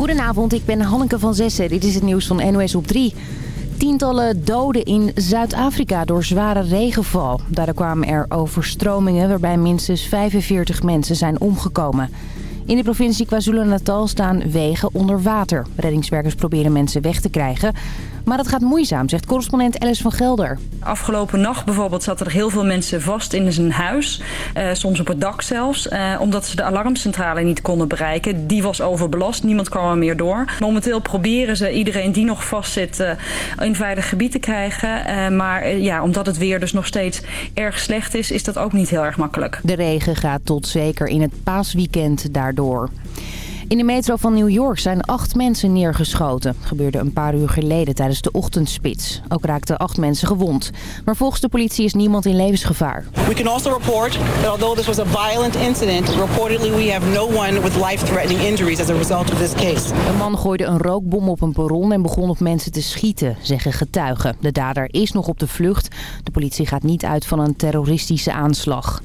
Goedenavond, ik ben Hanneke van Zessen. Dit is het nieuws van NOS op 3. Tientallen doden in Zuid-Afrika door zware regenval. Daardoor kwamen er overstromingen waarbij minstens 45 mensen zijn omgekomen. In de provincie KwaZulu-Natal staan wegen onder water. Reddingswerkers proberen mensen weg te krijgen. Maar dat gaat moeizaam, zegt correspondent Alice van Gelder. Afgelopen nacht bijvoorbeeld zaten er heel veel mensen vast in zijn huis. Uh, soms op het dak zelfs. Uh, omdat ze de alarmcentrale niet konden bereiken. Die was overbelast. Niemand kwam er meer door. Momenteel proberen ze iedereen die nog vastzit uh, in een veilig gebied te krijgen. maar ja, omdat het weer dus nog steeds erg slecht is, is dat ook niet heel erg makkelijk. De regen gaat tot zeker in het paasweekend daardoor. In de metro van New York zijn acht mensen neergeschoten. Dat gebeurde een paar uur geleden tijdens de ochtendspits. Ook raakten acht mensen gewond. Maar volgens de politie is niemand in levensgevaar. We can also report that although this was a violent incident, reportedly we have no one with life-threatening injuries as a result of this case. Een man gooide een rookbom op een perron en begon op mensen te schieten, zeggen getuigen. De dader is nog op de vlucht. De politie gaat niet uit van een terroristische aanslag.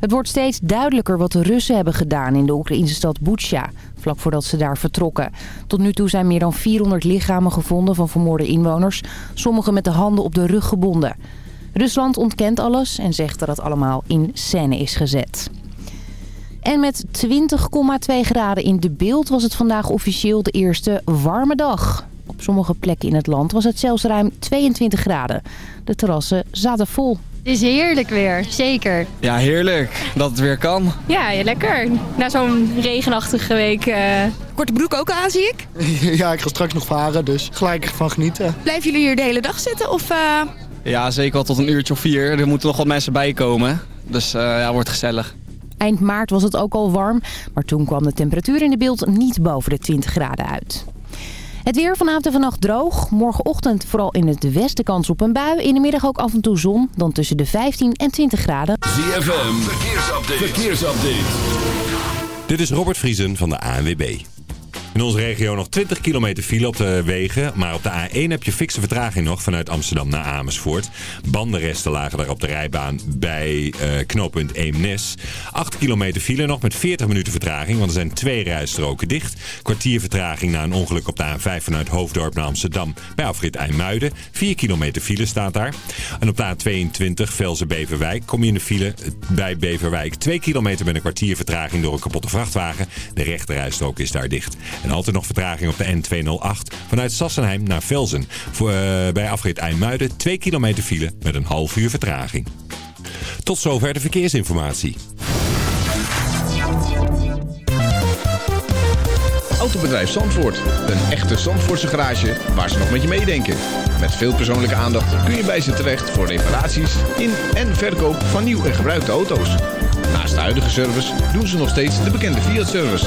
Het wordt steeds duidelijker wat de Russen hebben gedaan in de Oekraïnse stad Butsja, voordat ze daar vertrokken. Tot nu toe zijn meer dan 400 lichamen gevonden van vermoorde inwoners, sommige met de handen op de rug gebonden. Rusland ontkent alles en zegt dat het allemaal in scène is gezet. En met 20,2 graden in de beeld was het vandaag officieel de eerste warme dag. Op sommige plekken in het land was het zelfs ruim 22 graden. De terrassen zaten vol. Het is heerlijk weer, zeker. Ja, heerlijk dat het weer kan. Ja, lekker. Na zo'n regenachtige week. Uh... Korte broek ook aan, zie ik? ja, ik ga straks nog varen, dus gelijk van genieten. Blijven jullie hier de hele dag zitten? Of, uh... Ja, zeker wel tot een uurtje of vier. Er moeten nog wat mensen bij komen. Dus uh, ja, wordt gezellig. Eind maart was het ook al warm, maar toen kwam de temperatuur in de beeld niet boven de 20 graden uit. Het weer vanavond en vannacht droog. Morgenochtend vooral in het westen kans op een bui. In de middag ook af en toe zon. Dan tussen de 15 en 20 graden. ZFM, verkeersupdate. verkeersupdate. Dit is Robert Vriesen van de ANWB. In onze regio nog 20 kilometer file op de wegen. Maar op de A1 heb je fikse vertraging nog vanuit Amsterdam naar Amersfoort. Bandenresten lagen daar op de rijbaan bij uh, knooppunt Eemnes. 8 kilometer file nog met 40 minuten vertraging. Want er zijn twee rijstroken dicht. Kwartier vertraging na een ongeluk op de A5 vanuit Hoofddorp naar Amsterdam. Bij afrit IJmuiden. 4 kilometer file staat daar. En op de A22 Velzen-Beverwijk kom je in de file bij Beverwijk. 2 kilometer met een kwartier vertraging door een kapotte vrachtwagen. De rechterrijstrook is daar dicht. En altijd nog vertraging op de N208 vanuit Sassenheim naar Velzen. Voor, uh, bij afrit IJmuiden 2 kilometer file met een half uur vertraging. Tot zover de verkeersinformatie. Autobedrijf Zandvoort. Een echte Zandvoortse garage waar ze nog met je meedenken. Met veel persoonlijke aandacht kun je bij ze terecht voor reparaties in en verkoop van nieuw en gebruikte auto's. Naast de huidige service doen ze nog steeds de bekende Fiat-service.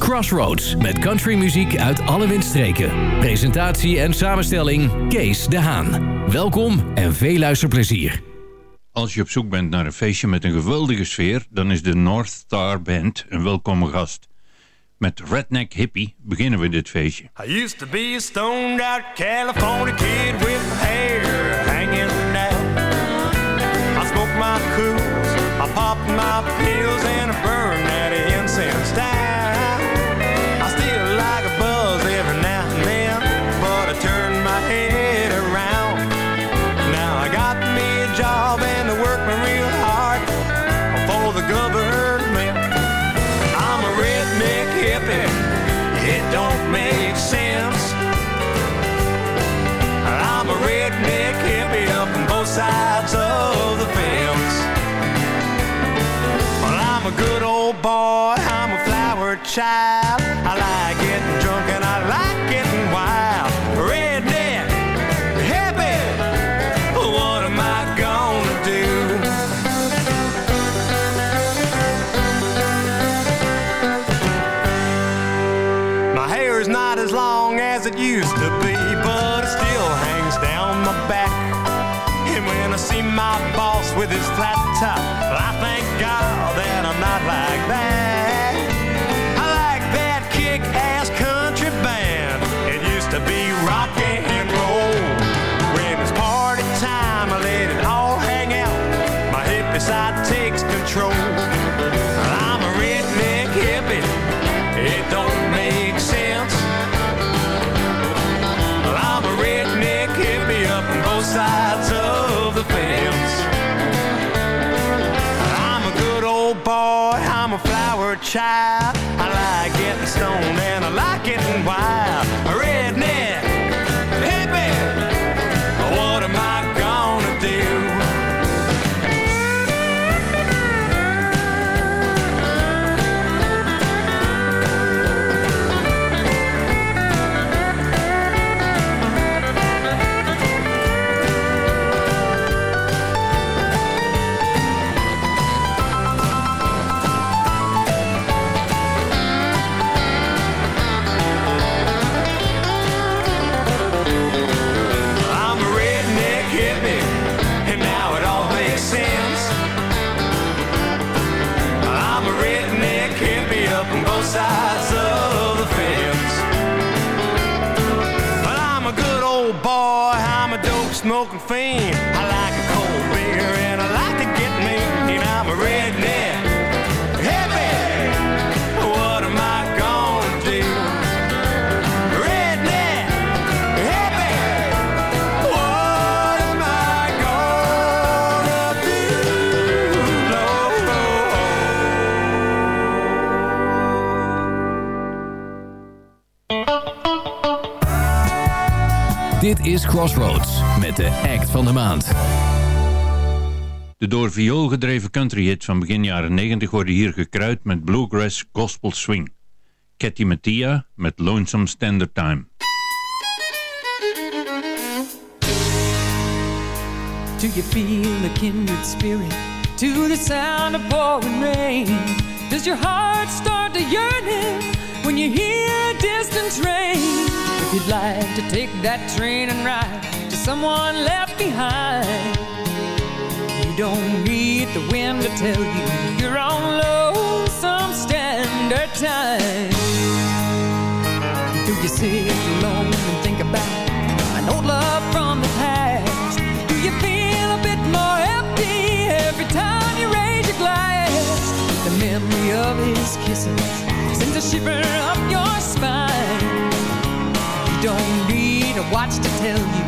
Crossroads met countrymuziek uit alle windstreken. Presentatie en samenstelling Kees de Haan. Welkom en veel luisterplezier. Als je op zoek bent naar een feestje met een geweldige sfeer... dan is de North Star Band een welkome gast. Met Redneck Hippie beginnen we dit feestje. I used to be a stoned out California kid with hair hanging down. I smoke my cools, I pop my pills and I burn that incense down. Top. Child. Is Crossroads met de act van de maand. De door viool gedreven country hits van begin jaren 90 worden hier gekruid met bluegrass gospel swing. Cathy Mattia met Lonesome Standard Time. Do you feel a kindred spirit to the sound of pouring rain? Does your heart start to yearning when you hear a distant train? If you'd like to take that train and ride to someone left behind, you don't need the wind to tell you you're on lonesome standard time. Do you sit alone and think about an old love from the past? Do you feel a bit more empty every time you raise your glass? The memory of his kisses sends a shiver up your to tell you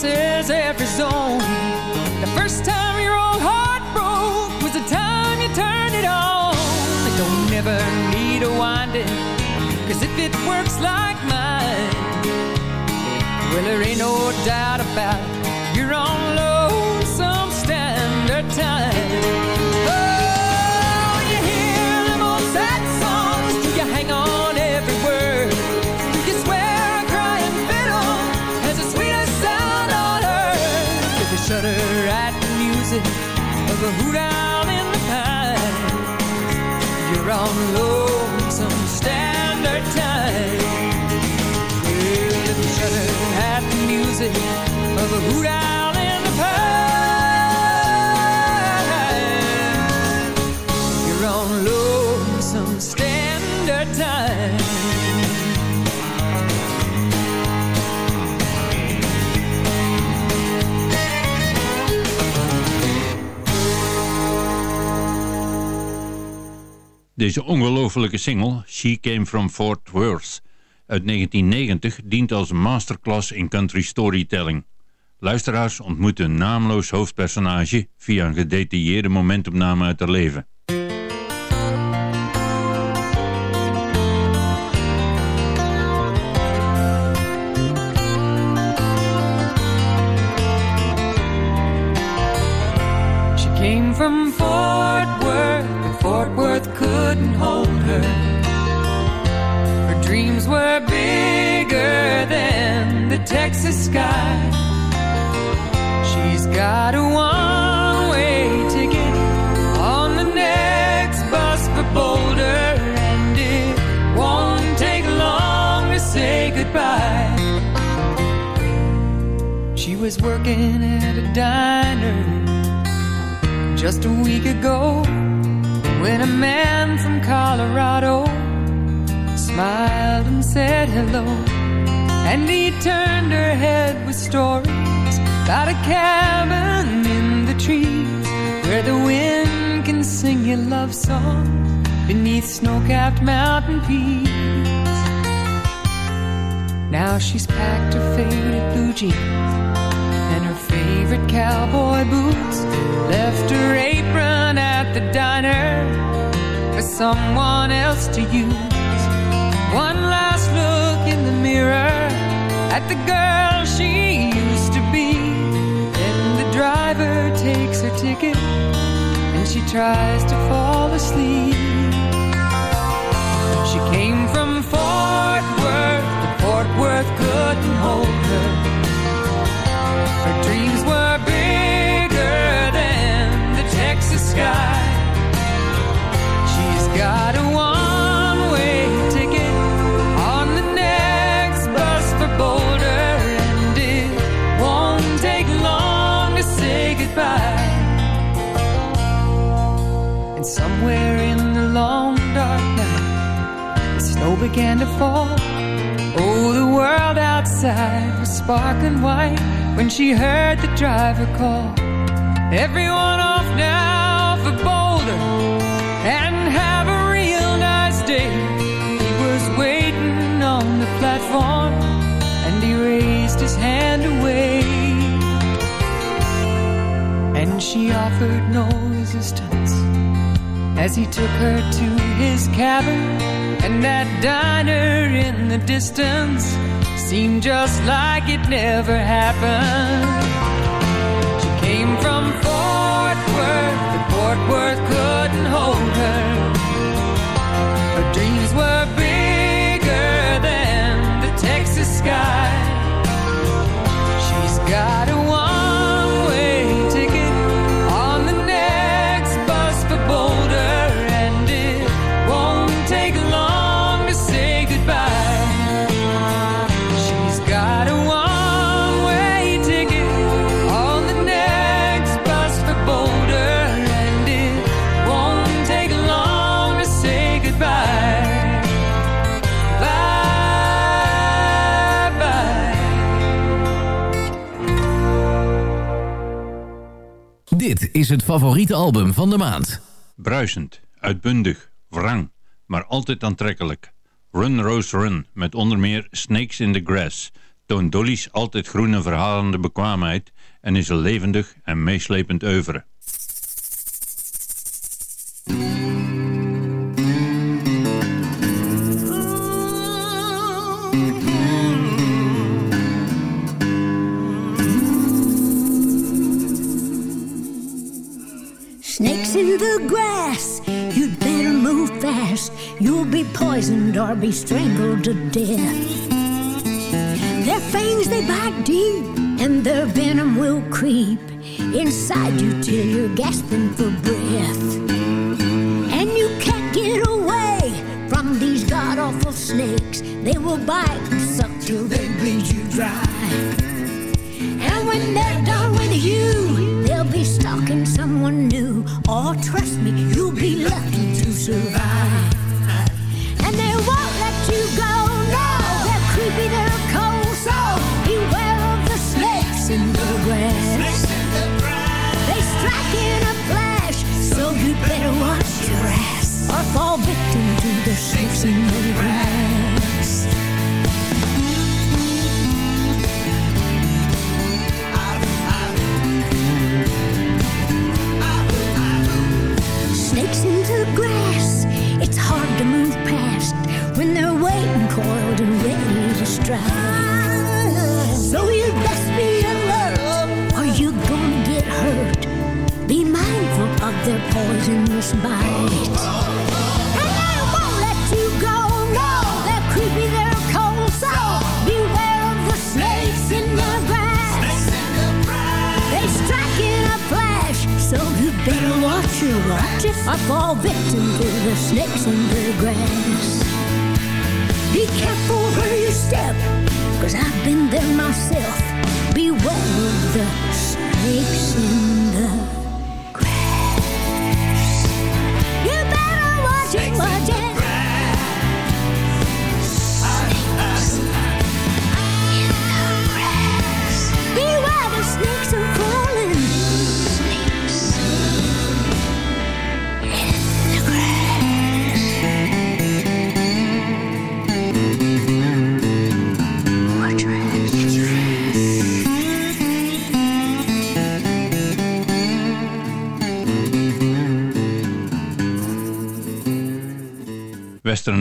crosses every zone. The first time your old heart broke was the time you turned it on. It don't never need a winding, cause if it works like mine, well, there ain't no doubt about it. Of a hoot owl in the pine, you're on lonesome standard time. Well, shudder at the music of a hoot owl Deze ongelofelijke single, She Came From Fort Worth, uit 1990 dient als masterclass in country storytelling. Luisteraars ontmoeten een naamloos hoofdpersonage via een gedetailleerde momentopname uit haar leven. The sky. She's got a one-way ticket on the next bus for Boulder, and it won't take long to say goodbye. She was working at a diner just a week ago when a man from Colorado smiled and said hello. And he turned her head with stories about a cabin in the trees where the wind can sing your love song beneath snow capped mountain peaks. Now she's packed her favorite blue jeans and her favorite cowboy boots. Left her apron at the diner for someone else to use. One last look in the mirror the girl she used to be. Then the driver takes her ticket and she tries to fall asleep. She came from Fort Worth, but Fort Worth couldn't hold her. Her dreams were bigger than the Texas sky. She's got began to fall. Oh, the world outside was sparkling white when she heard the driver call. Everyone off now for Boulder and have a real nice day. He was waiting on the platform and he raised his hand away. And she offered no resistance as he took her to his cabin. And that diner in the distance seemed just like it never happened. She came from Fort Worth, but Fort Worth couldn't hold her. Her dreams were bigger than the Texas sky. She's got a is het favoriete album van de maand. Bruisend, uitbundig, wrang, maar altijd aantrekkelijk. Run Rose Run, met onder meer Snakes in the Grass, toont Dolly's altijd groene verhalende bekwaamheid en is een levendig en meeslepend oeuvre. Grass, you'd better move fast. You'll be poisoned or be strangled to death. Their fangs they bite deep, and their venom will creep inside you till you're gasping for breath. And you can't get away from these god awful snakes. They will bite and suck till they bleed you dry. And when they're done with you, they'll be stalking someone new. Or trust me, you'll be lucky to survive. And they won't let you go, no. They're creepy, they're cold, so beware of the snakes in the grass. They strike in a flash, so you better watch your ass or fall victim to the snakes in the grass.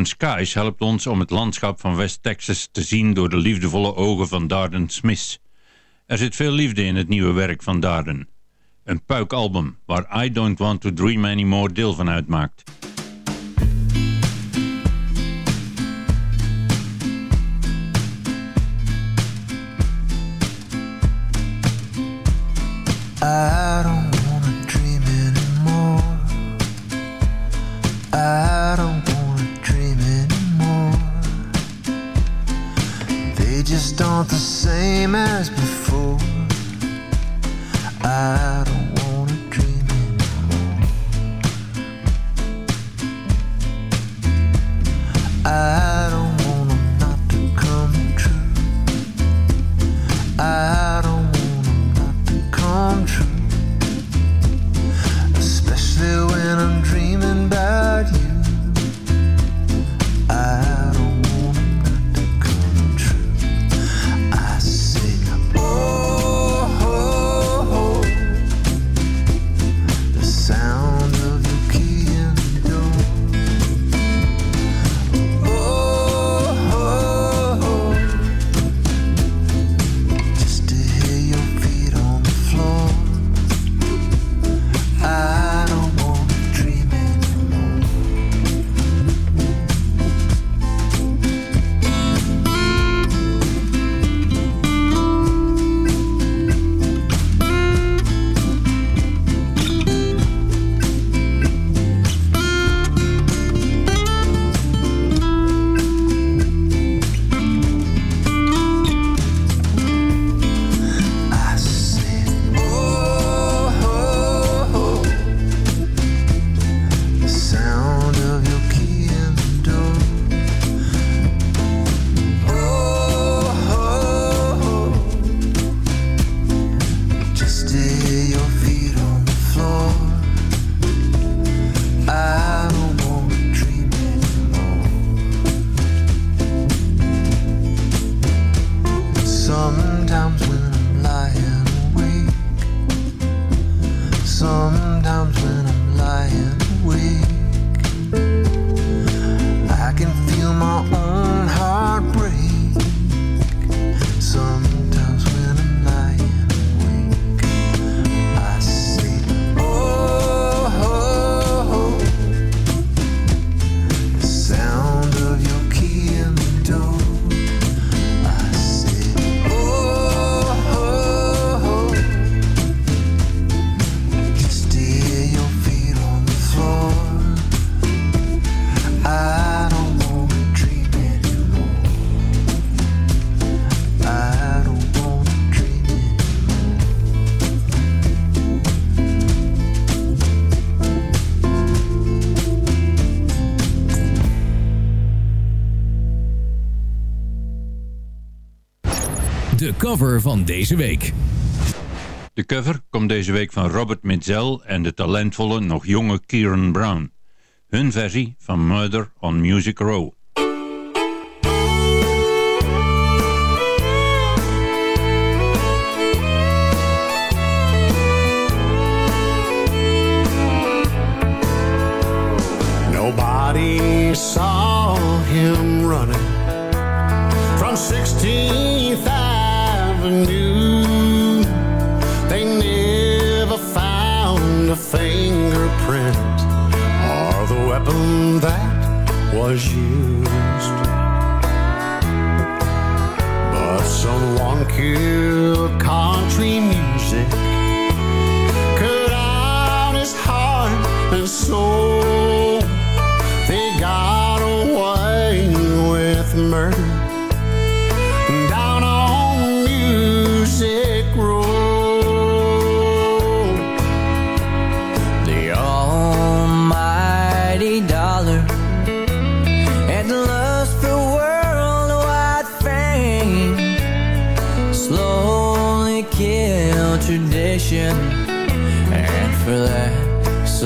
Skies helpt ons om het landschap van West Texas te zien door de liefdevolle ogen van Darden Smith. Er zit veel liefde in het nieuwe werk van Darden. Een puikalbum waar I Don't Want To Dream Anymore deel van uitmaakt. sometimes when van deze week. De cover komt deze week van Robert Mitzel en de talentvolle, nog jonge Kieran Brown. Hun versie van Murder on Music Row. Nobody saw him never knew. They never found a fingerprint or the weapon that was used. But someone killed country music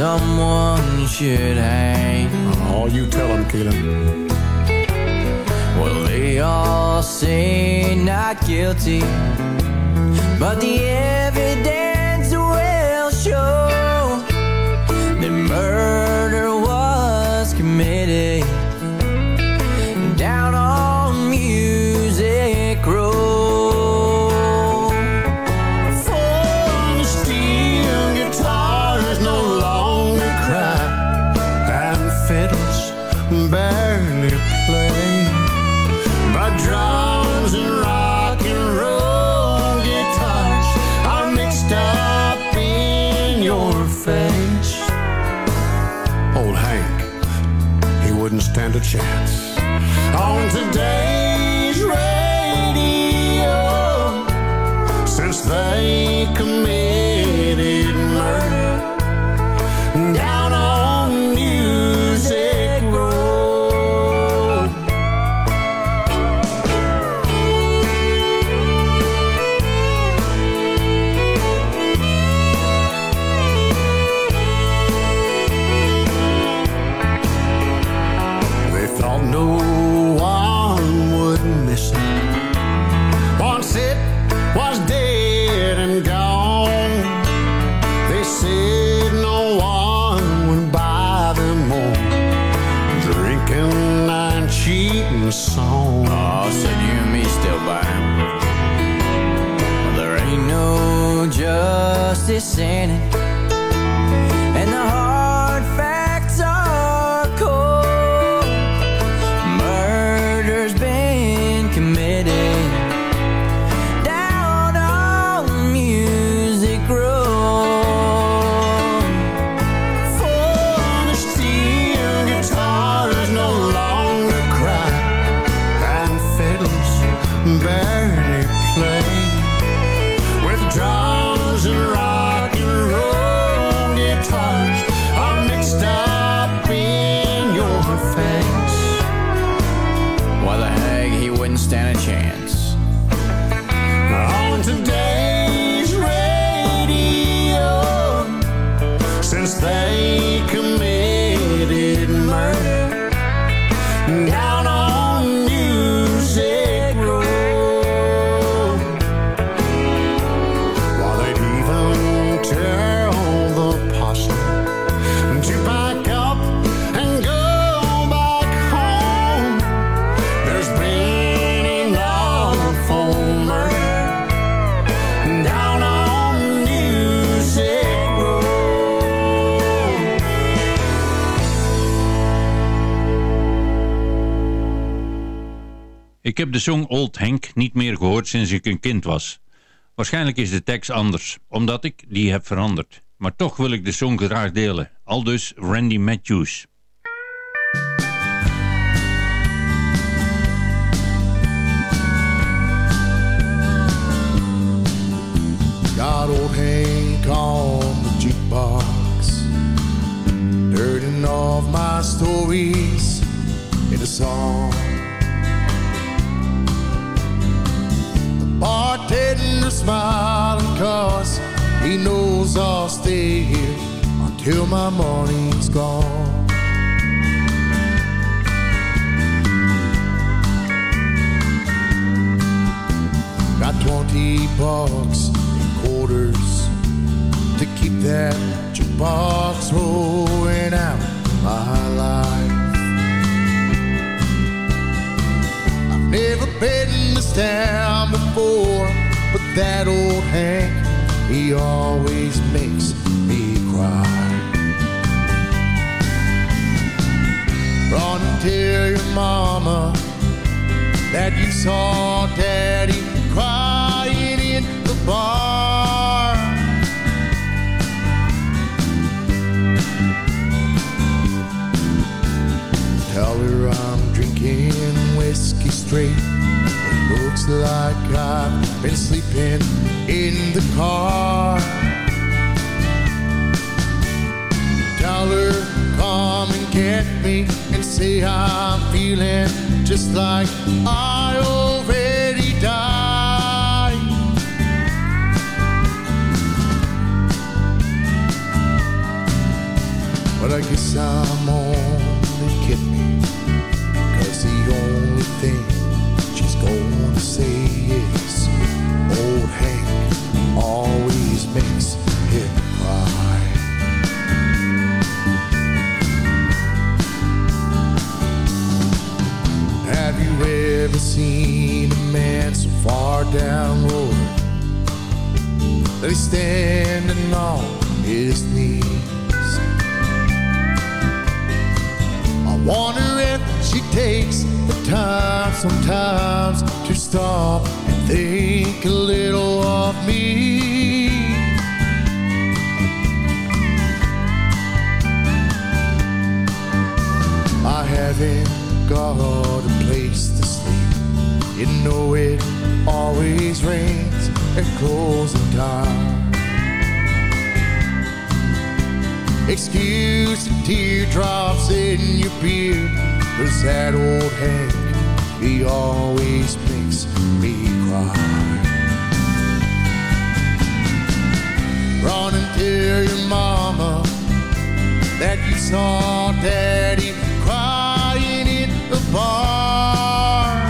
someone should hang. Oh, you tell him, Keelan. Well, they all say not guilty, but the on justice Ik heb de song Old Hank niet meer gehoord sinds ik een kind was. Waarschijnlijk is de tekst anders, omdat ik die heb veranderd. Maar toch wil ik de song graag delen. Aldus Randy Matthews. Got old Hank on the jukebox, my stories in a song. Bartender smiling cause he knows I'll stay here until my morning's gone. Got 20 bucks in quarters to keep that jukebox rolling out my life. Never been this down before, but that old Hank, he always makes me cry. Run and tell your mama that you saw daddy crying in the bar. Tell her drinking whiskey straight. It looks like I've been sleeping in the car. Tell her come and get me and say I'm feeling just like I already died. But I guess I'm only thing sometimes to stop and think a little of me. I haven't got a place to sleep. You know it always rains at closing time. Excuse the teardrops in your beard, cause that old Hank, he always makes me cry. Run and tell your mama that you saw daddy crying in the bar.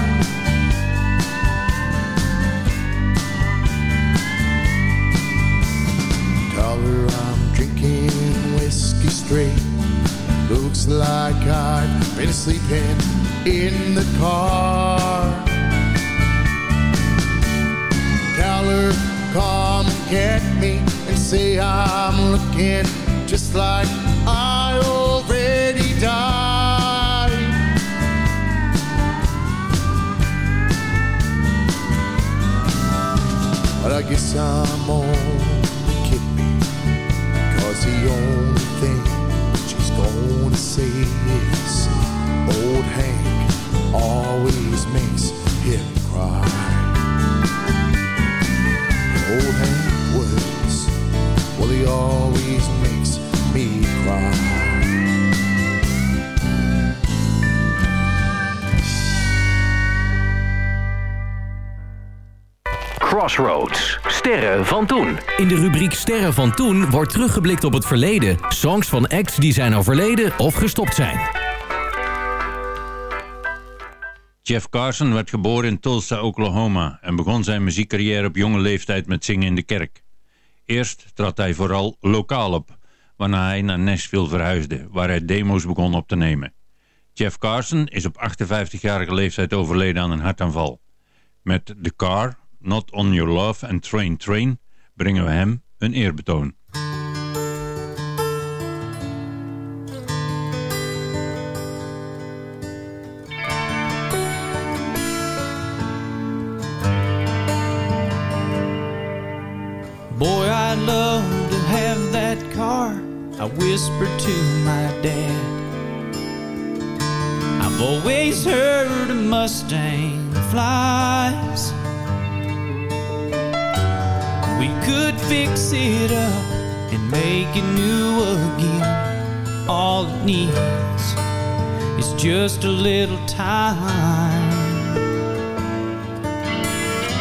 Tell her I'm drinking whiskey straight. Looks like I've been sleeping in the car. Tell her come get me and say I'm looking just like I already died. But I guess I'm only kidding Cause the only thing she's gonna say is Crossroads. Sterren van toen. In de rubriek Sterren van toen wordt teruggeblikt op het verleden. Songs van acts die zijn overleden of gestopt zijn. Jeff Carson werd geboren in Tulsa, Oklahoma en begon zijn muziekcarrière op jonge leeftijd met zingen in de kerk. Eerst trad hij vooral lokaal op, waarna hij naar Nashville verhuisde, waar hij demo's begon op te nemen. Jeff Carson is op 58-jarige leeftijd overleden aan een hartaanval. Met The Car, Not On Your Love en Train Train brengen we hem een eerbetoon. Boy, I'd love to have that car, I whispered to my dad. I've always heard a Mustang flies. We could fix it up and make it new again. All it needs is just a little time.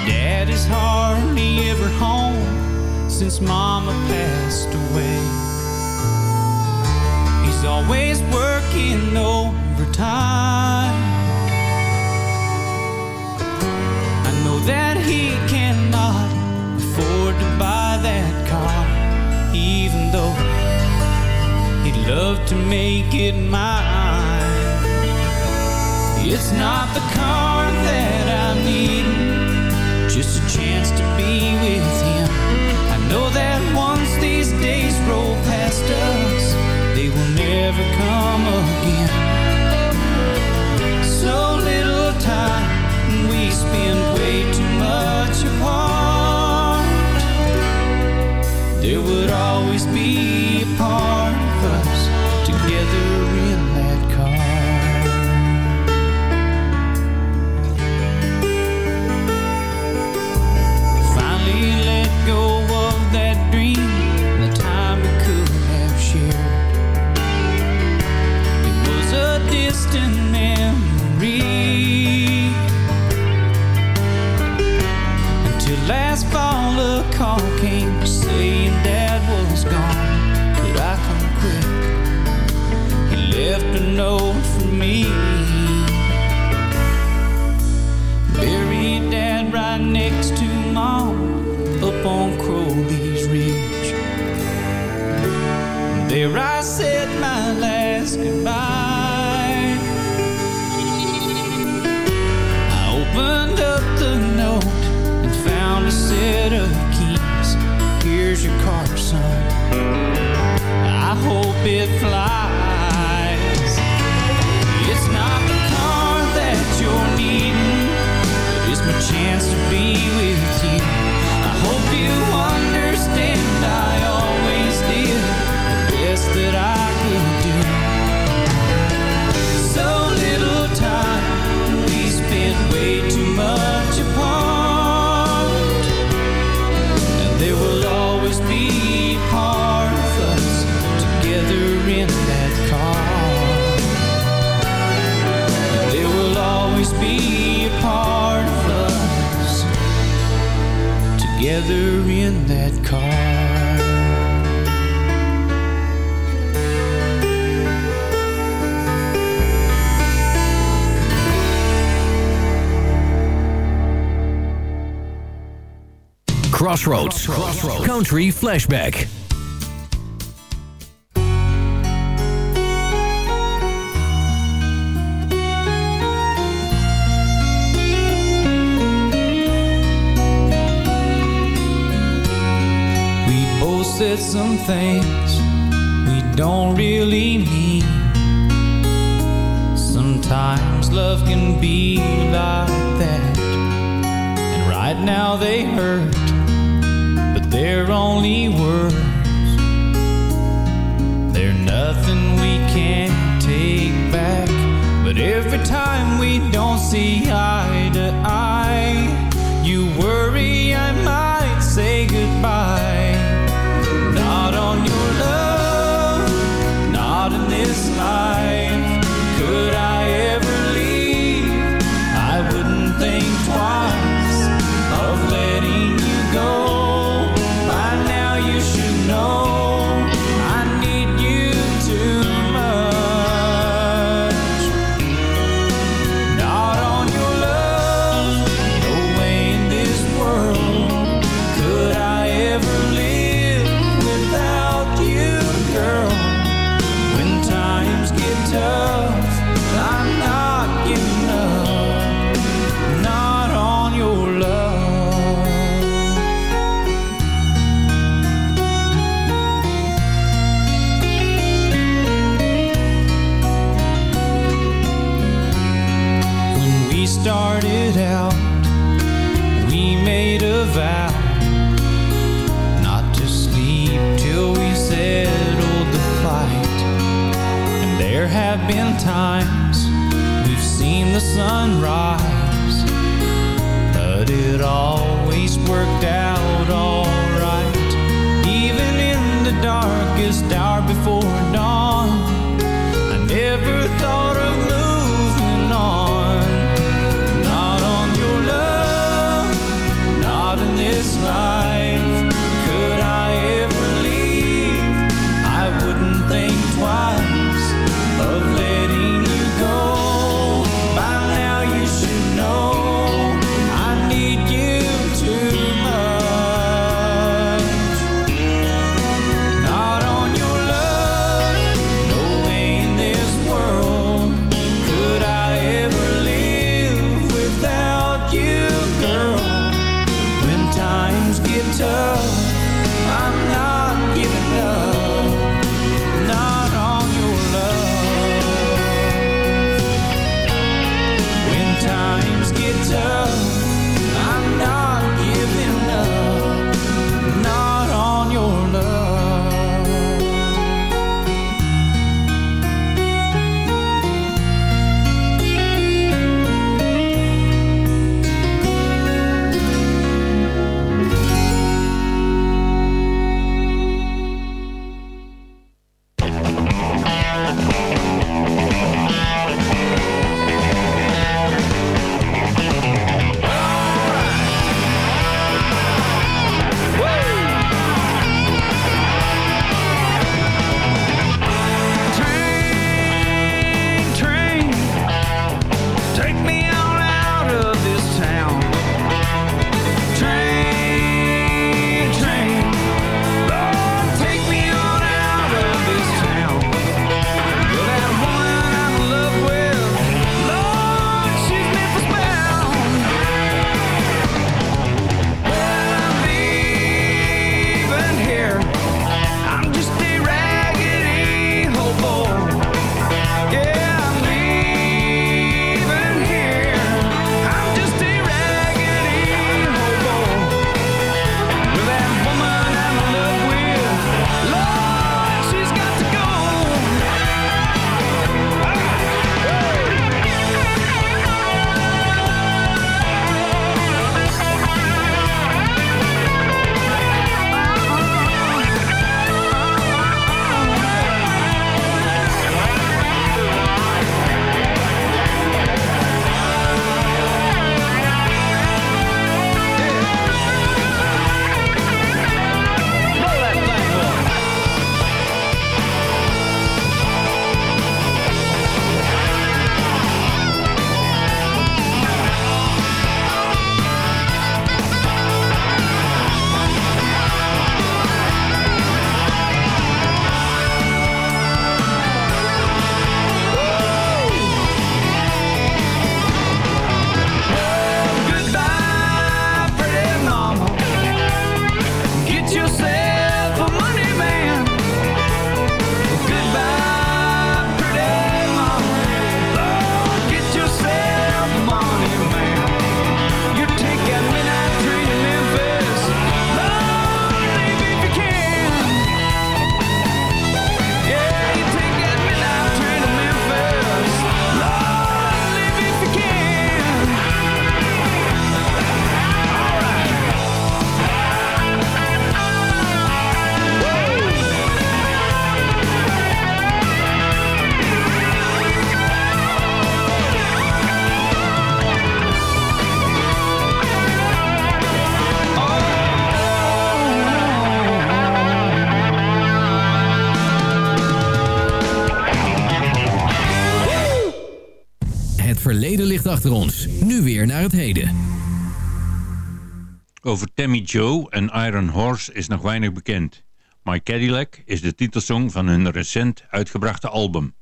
Dad is hardly ever home since Mama passed away. He's always working overtime. to make it mine. It's not the car that I'm needing, just a chance to be with him. I know that once these days roll past us, they will never come again. So little time, we spend way too much apart. There would always be Country Flashback. said some things we don't really mean. Sometimes love can be like that. And right now they hurt. They're only words. They're nothing we can't take back. But every time we don't see eye to eye, you worry I might say goodbye. Over Tammy Joe en Iron Horse is nog weinig bekend. My Cadillac is de titelsong van hun recent uitgebrachte album.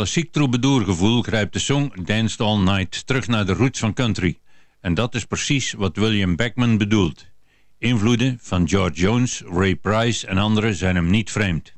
Klassiek troubadourgevoel grijpt de song Danced All Night terug naar de roots van country. En dat is precies wat William Beckman bedoelt. Invloeden van George Jones, Ray Price en anderen zijn hem niet vreemd.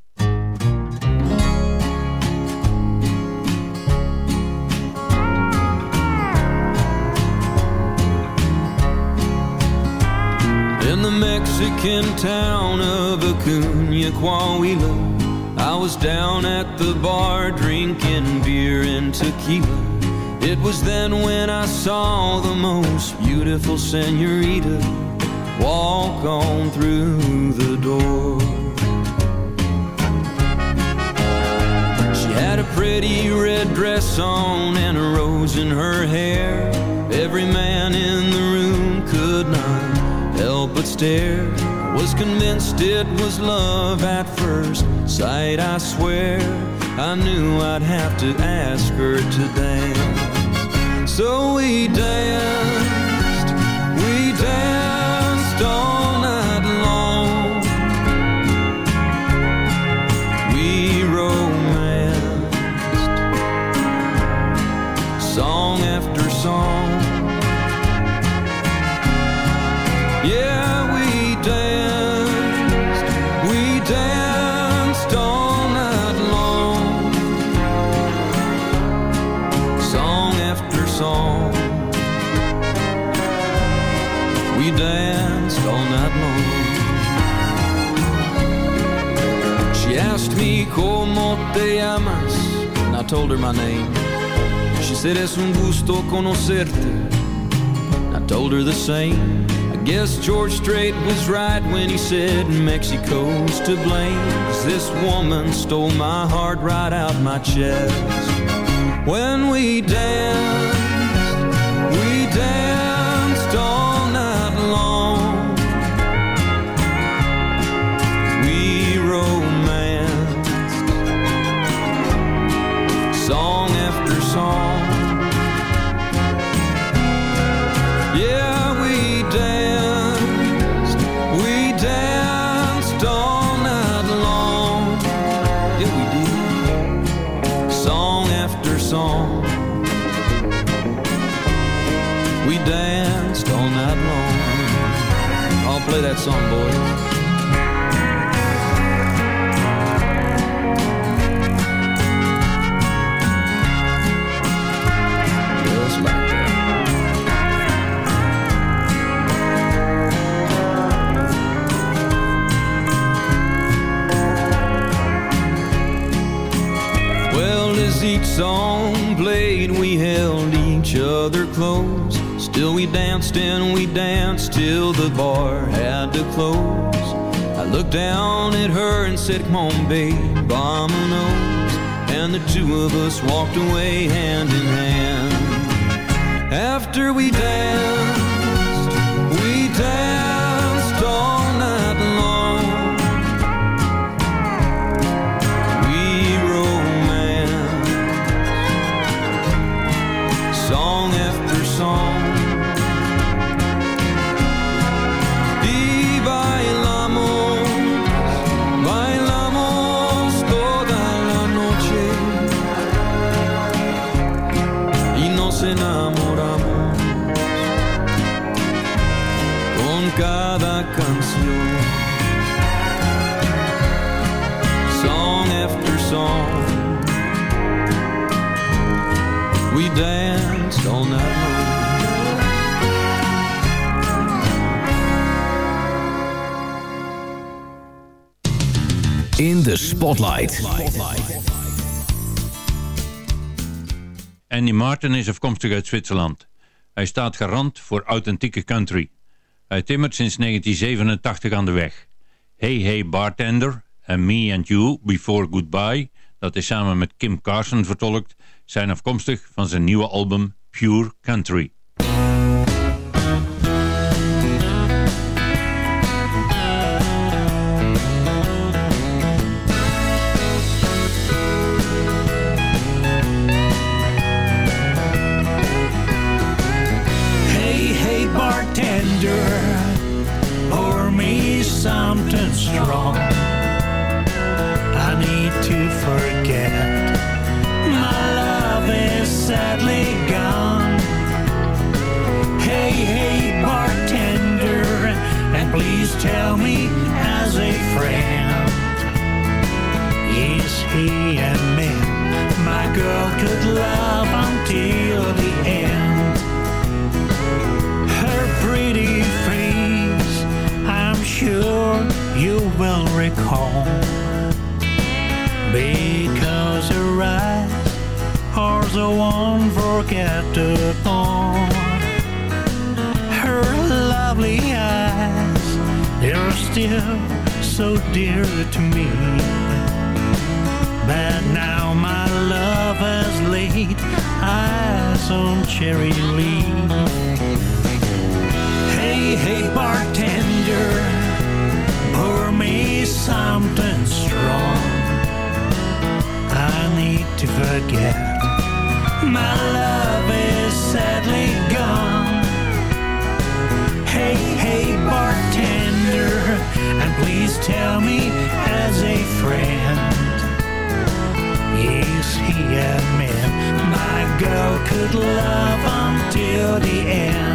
In the Mexican town of Acuna, Coahuila, I was down at the bar drinking beer and tequila. It was then when I saw the most beautiful senorita walk on through the door. She had a pretty red dress on and a rose in her hair. Every man in the room could not help but stare. Was convinced it was love at first sight, I swear. I knew I'd have to ask her to dance. So we danced, we danced all night long. We romanced, song after song. ¿Cómo te llamas? And I told her my name. She said, Es un gusto conocerte. I told her the same. I guess George Strait was right when he said Mexico's to blame. 'Cause this woman stole my heart right out my chest. When we danced, we danced play that song, boys. Each song played, we held each other close. Still, we danced and we danced till the bar had to close. I looked down at her and said, Come on, babe, vamonos. And the two of us walked away hand in hand. After we danced, In de Spotlight. Andy Martin is afkomstig uit Zwitserland. Hij staat garant voor authentieke country. Hij timmert sinds 1987 aan de weg. Hey Hey Bartender en Me and You Before Goodbye, dat is samen met Kim Carson vertolkt, zijn afkomstig van zijn nieuwe album Pure Country. Will recall. Because her eyes are so unforgettable. Her lovely eyes, they're still so dear to me. But now my love has laid eyes on cherry leaves. Hey, hey, bartender, Pour me something strong. I need to forget. My love is sadly gone. Hey, hey, bartender, and please tell me as a friend. Yes, he admit my girl could love until the end.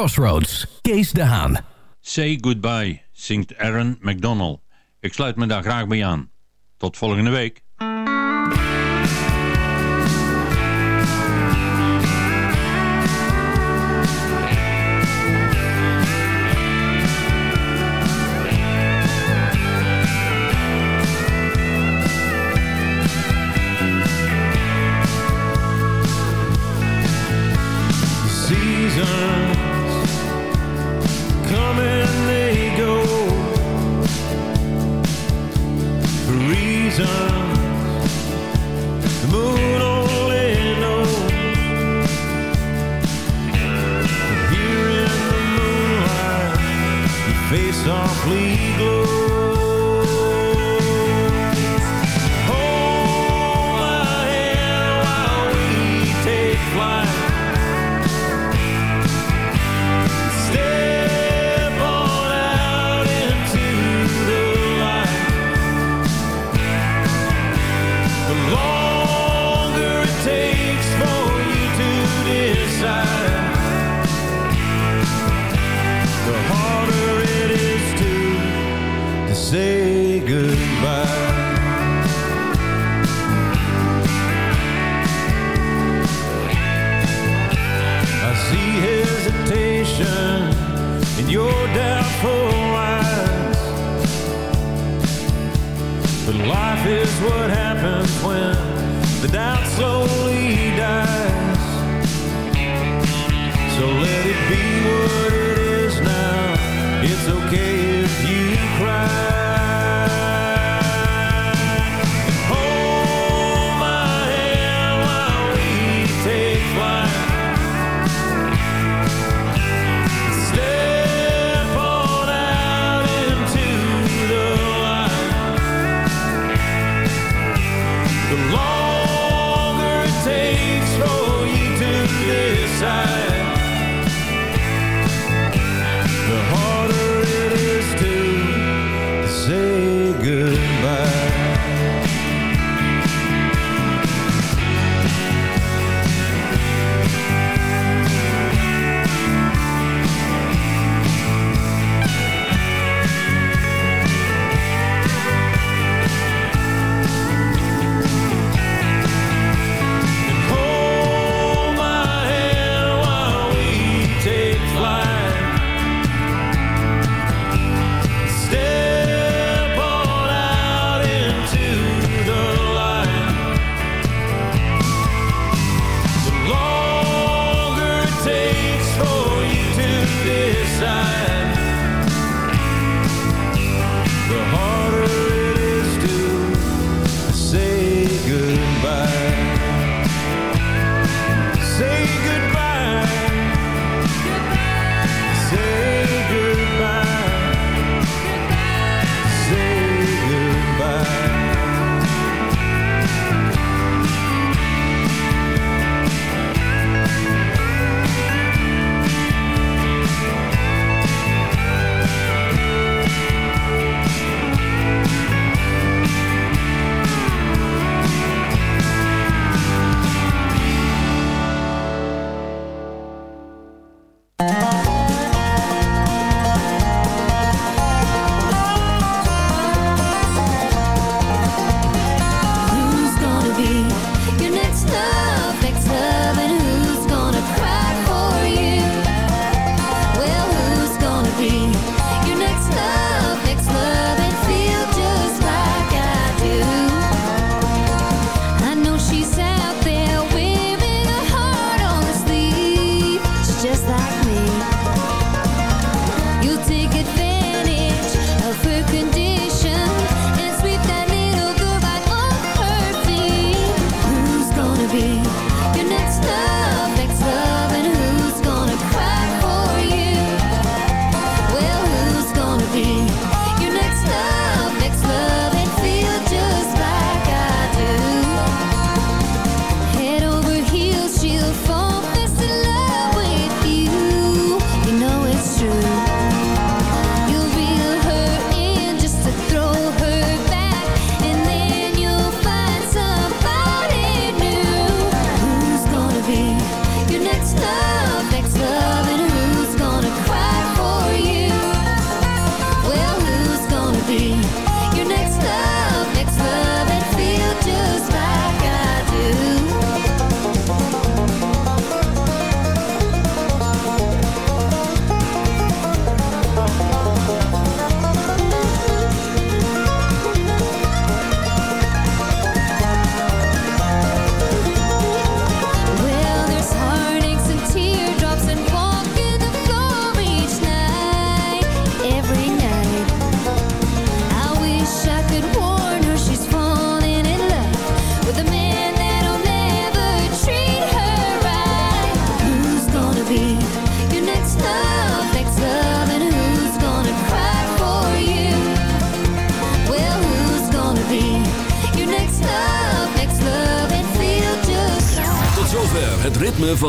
Crossroads, Kees de Haan. Say Goodbye, zingt Aaron McDonald. Ik sluit me daar graag bij aan. Tot volgende week.